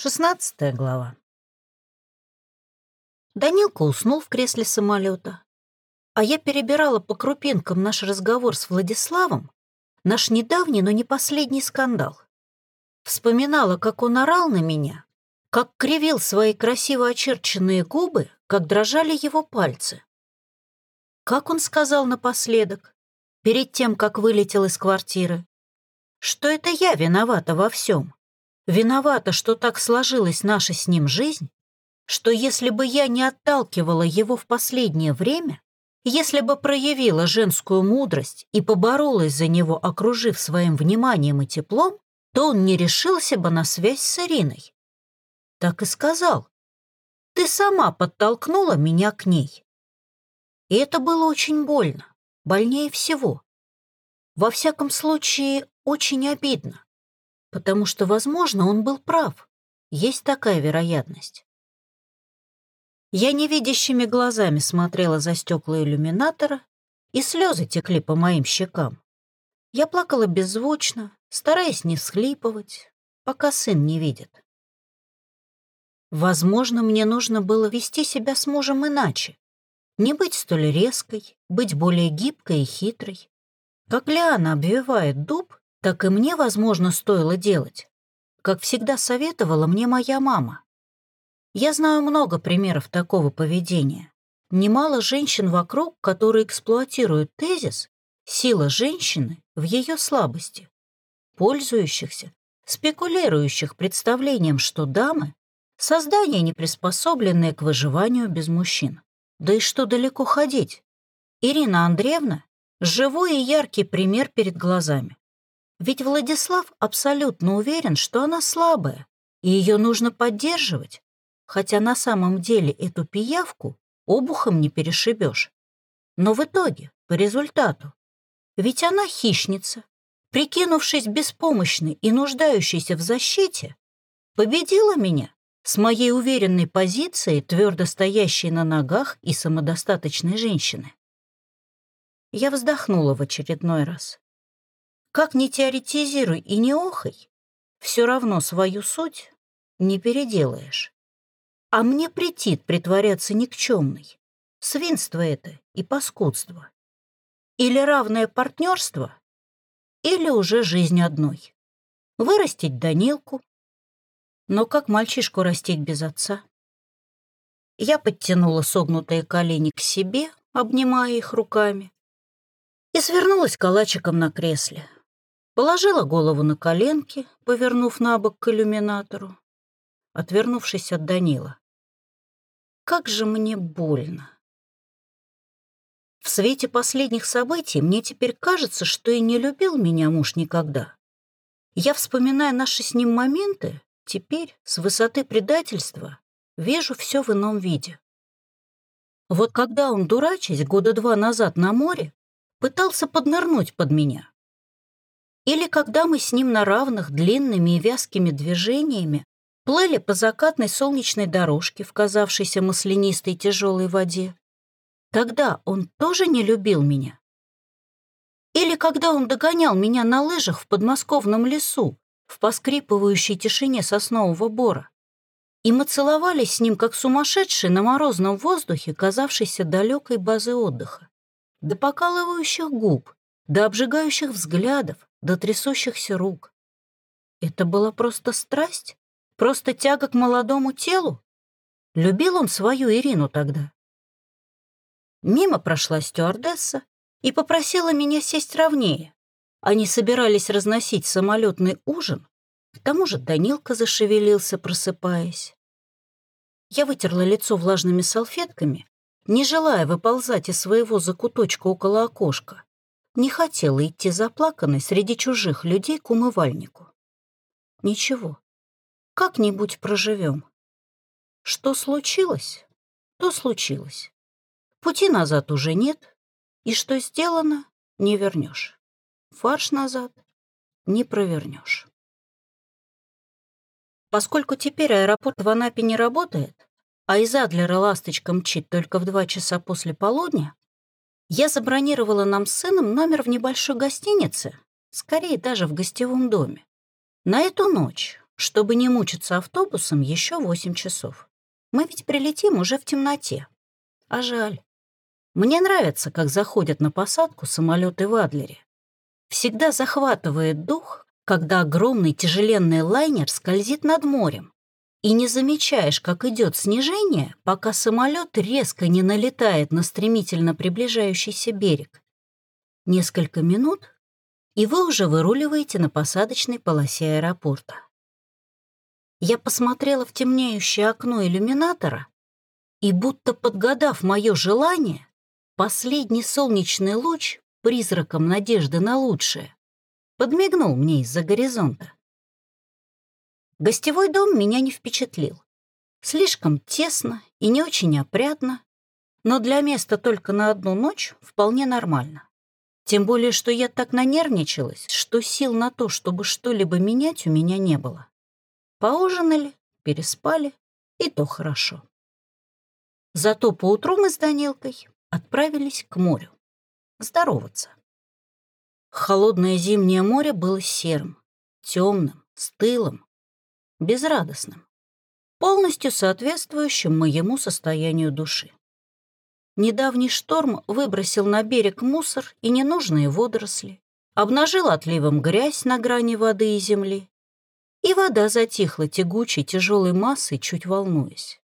Шестнадцатая глава. Данилка уснул в кресле самолета, а я перебирала по крупинкам наш разговор с Владиславом, наш недавний, но не последний скандал. Вспоминала, как он орал на меня, как кривил свои красиво очерченные губы, как дрожали его пальцы. Как он сказал напоследок, перед тем, как вылетел из квартиры, что это я виновата во всем. Виновата, что так сложилась наша с ним жизнь, что если бы я не отталкивала его в последнее время, если бы проявила женскую мудрость и поборолась за него, окружив своим вниманием и теплом, то он не решился бы на связь с Ириной. Так и сказал. Ты сама подтолкнула меня к ней. И это было очень больно, больнее всего. Во всяком случае, очень обидно потому что, возможно, он был прав. Есть такая вероятность. Я невидящими глазами смотрела за стекла иллюминатора, и слезы текли по моим щекам. Я плакала беззвучно, стараясь не всхлипывать, пока сын не видит. Возможно, мне нужно было вести себя с мужем иначе, не быть столь резкой, быть более гибкой и хитрой. Как лиана обвивает дуб, так и мне, возможно, стоило делать. Как всегда советовала мне моя мама. Я знаю много примеров такого поведения. Немало женщин вокруг, которые эксплуатируют тезис «сила женщины в ее слабости», пользующихся, спекулирующих представлением, что дамы — создания, не приспособленные к выживанию без мужчин. Да и что далеко ходить? Ирина Андреевна — живой и яркий пример перед глазами. Ведь Владислав абсолютно уверен, что она слабая, и ее нужно поддерживать, хотя на самом деле эту пиявку обухом не перешибешь. Но в итоге, по результату, ведь она хищница, прикинувшись беспомощной и нуждающейся в защите, победила меня с моей уверенной позицией, твердо стоящей на ногах и самодостаточной женщины. Я вздохнула в очередной раз. Как ни теоретизируй и не охай, все равно свою суть не переделаешь. А мне претит притворяться никчемной. Свинство это и паскудство. Или равное партнерство, или уже жизнь одной. Вырастить Данилку. Но как мальчишку растить без отца? Я подтянула согнутые колени к себе, обнимая их руками, и свернулась калачиком на кресле. Положила голову на коленки, повернув на бок к иллюминатору, отвернувшись от Данила. Как же мне больно. В свете последних событий мне теперь кажется, что и не любил меня муж никогда. Я, вспоминая наши с ним моменты, теперь, с высоты предательства, вижу все в ином виде. Вот когда он, дурачась, года два назад на море, пытался поднырнуть под меня, или когда мы с ним на равных длинными и вязкими движениями плыли по закатной солнечной дорожке в казавшейся маслянистой тяжелой воде. Тогда он тоже не любил меня. Или когда он догонял меня на лыжах в подмосковном лесу, в поскрипывающей тишине соснового бора. И мы целовались с ним, как сумасшедшие на морозном воздухе, казавшейся далекой базы отдыха. До покалывающих губ, до обжигающих взглядов, до трясущихся рук. Это была просто страсть? Просто тяга к молодому телу? Любил он свою Ирину тогда? Мимо прошла стюардесса и попросила меня сесть ровнее. Они собирались разносить самолетный ужин. К тому же Данилка зашевелился, просыпаясь. Я вытерла лицо влажными салфетками, не желая выползать из своего закуточка около окошка не хотела идти заплаканной среди чужих людей к умывальнику. Ничего, как-нибудь проживем. Что случилось, то случилось. Пути назад уже нет, и что сделано, не вернешь. Фарш назад не провернешь. Поскольку теперь аэропорт в Анапе не работает, а из Адлера ласточка мчит только в два часа после полудня, я забронировала нам с сыном номер в небольшой гостинице, скорее даже в гостевом доме. На эту ночь, чтобы не мучиться автобусом еще восемь часов. Мы ведь прилетим уже в темноте. А жаль. Мне нравится, как заходят на посадку самолеты в Адлере. Всегда захватывает дух, когда огромный тяжеленный лайнер скользит над морем, и не замечаешь, как идет снижение, пока самолет резко не налетает на стремительно приближающийся берег. Несколько минут, и вы уже выруливаете на посадочной полосе аэропорта. Я посмотрела в темнеющее окно иллюминатора и, будто подгадав мое желание, последний солнечный луч призраком надежды на лучшее подмигнул мне из-за горизонта. Гостевой дом меня не впечатлил. Слишком тесно и не очень опрятно, но для места только на одну ночь вполне нормально. Тем более, что я так нанервничалась, что сил на то, чтобы что-либо менять, у меня не было. Поужинали, переспали, и то хорошо. Зато поутру мы с Данилкой отправились к морю. Здороваться. Холодное зимнее море было серым, темным, стылым, безрадостным, полностью соответствующим моему состоянию души. Недавний шторм выбросил на берег мусор и ненужные водоросли, обнажил отливом грязь на грани воды и земли, и вода затихла тягучей тяжелой массой, чуть волнуясь.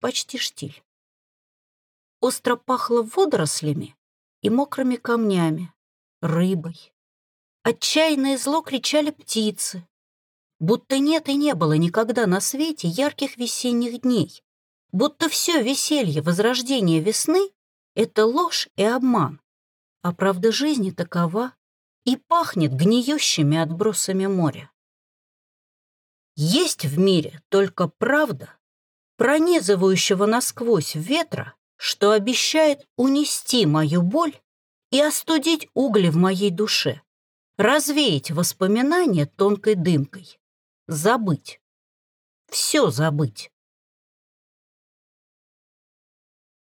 Почти штиль. Остро пахло водорослями и мокрыми камнями, рыбой. Отчаянно и зло кричали птицы, Будто нет и не было никогда на свете ярких весенних дней. Будто все веселье возрождения весны — это ложь и обман. А правда жизни такова и пахнет гниющими отбросами моря. Есть в мире только правда, пронизывающего насквозь ветра, что обещает унести мою боль и остудить угли в моей душе, развеять воспоминания тонкой дымкой забыть. Все забыть.